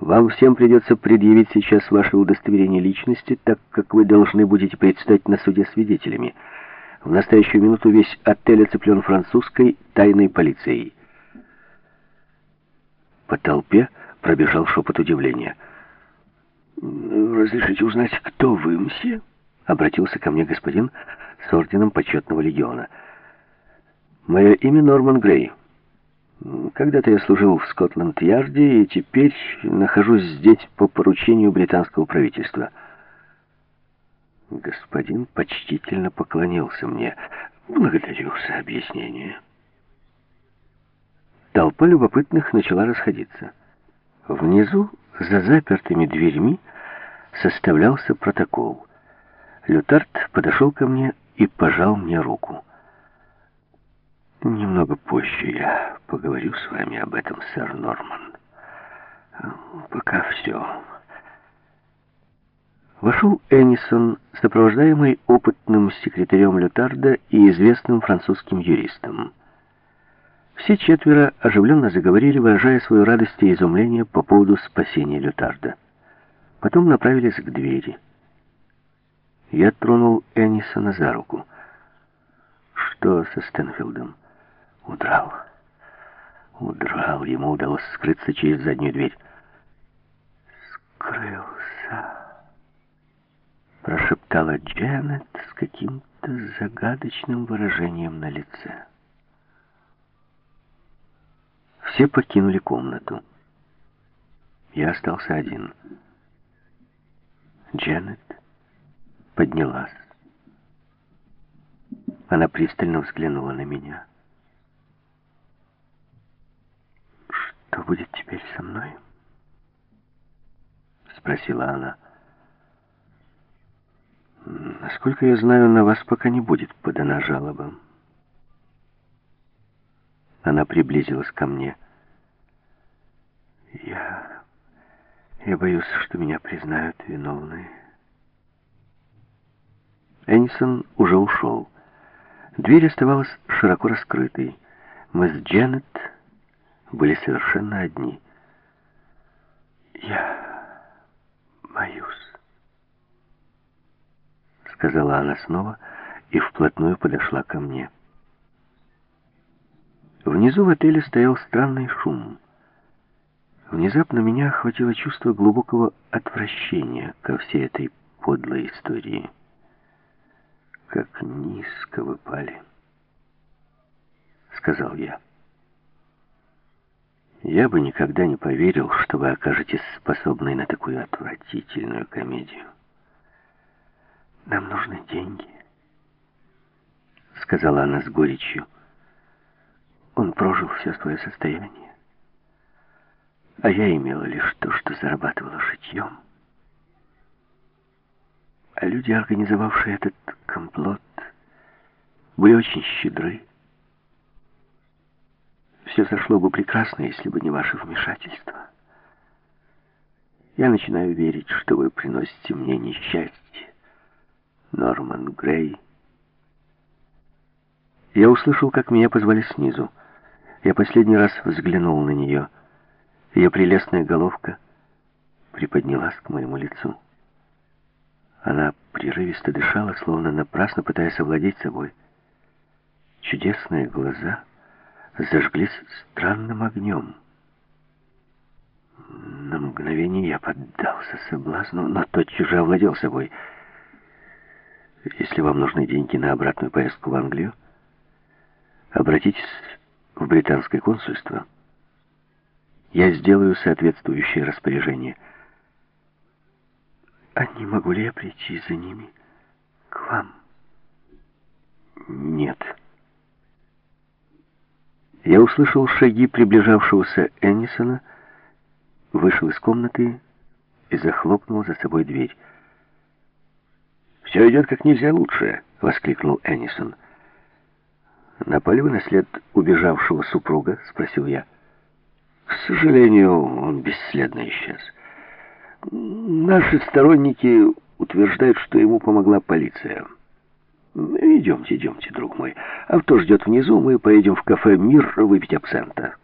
Вам всем придется предъявить сейчас ваше удостоверение личности, так как вы должны будете предстать на суде свидетелями. В настоящую минуту весь отель оцеплен французской тайной полицией. По толпе пробежал шепот удивления. «Разрешите узнать, кто вы, мсье?» Обратился ко мне господин с орденом почетного легиона. «Мое имя Норман Грей». Когда-то я служил в Скотланд-Ярде и теперь нахожусь здесь по поручению британского правительства. Господин почтительно поклонился мне. Благодарю за объяснение. Толпа любопытных начала расходиться. Внизу, за запертыми дверьми, составлялся протокол. Лютард подошел ко мне и пожал мне руку. Немного позже я поговорю с вами об этом, сэр Норман. Пока все. Вошел Эннисон, сопровождаемый опытным секретарем Лютарда и известным французским юристом. Все четверо оживленно заговорили, выражая свою радость и изумление по поводу спасения Лютарда. Потом направились к двери. Я тронул Эннисона за руку. «Что со Стэнфилдом?» Удрал. Удрал. Ему удалось скрыться через заднюю дверь. «Скрылся», — прошептала Дженнет с каким-то загадочным выражением на лице. Все покинули комнату. Я остался один. Дженнет поднялась. Она пристально взглянула на меня. «Что будет теперь со мной?» Спросила она. «Насколько я знаю, на вас пока не будет подана жалоба». Она приблизилась ко мне. «Я... я боюсь, что меня признают виновной». Эннисон уже ушел. Дверь оставалась широко раскрытой. Мы с Дженнет были совершенно одни. «Я боюсь», — сказала она снова и вплотную подошла ко мне. Внизу в отеле стоял странный шум. Внезапно меня охватило чувство глубокого отвращения ко всей этой подлой истории. «Как низко вы пали», — сказал я. Я бы никогда не поверил, что вы окажетесь способной на такую отвратительную комедию. Нам нужны деньги, сказала она с горечью. Он прожил все свое состояние, а я имела лишь то, что зарабатывала шитьем. А люди, организовавшие этот комплот, были очень щедры. Все сошло бы прекрасно, если бы не ваше вмешательство. Я начинаю верить, что вы приносите мне несчастье. Норман Грей. Я услышал, как меня позвали снизу. Я последний раз взглянул на нее. Ее прелестная головка приподнялась к моему лицу. Она прерывисто дышала, словно напрасно пытаясь овладеть собой. Чудесные глаза — зажглись странным огнем. На мгновение я поддался соблазну, но тотчас же овладел собой. Если вам нужны деньги на обратную поездку в Англию, обратитесь в британское консульство. Я сделаю соответствующее распоряжение. А не могу ли я прийти за ними к вам? Нет. Я услышал шаги приближавшегося Эннисона, вышел из комнаты и захлопнул за собой дверь. «Все идет как нельзя лучше!» — воскликнул Эннисон. «Напали вы на след убежавшего супруга?» — спросил я. «К сожалению, он бесследно исчез. Наши сторонники утверждают, что ему помогла полиция». Идемте, идемте, друг мой. Авто ждет внизу, мы поедем в кафе «Мир» выпить абсента.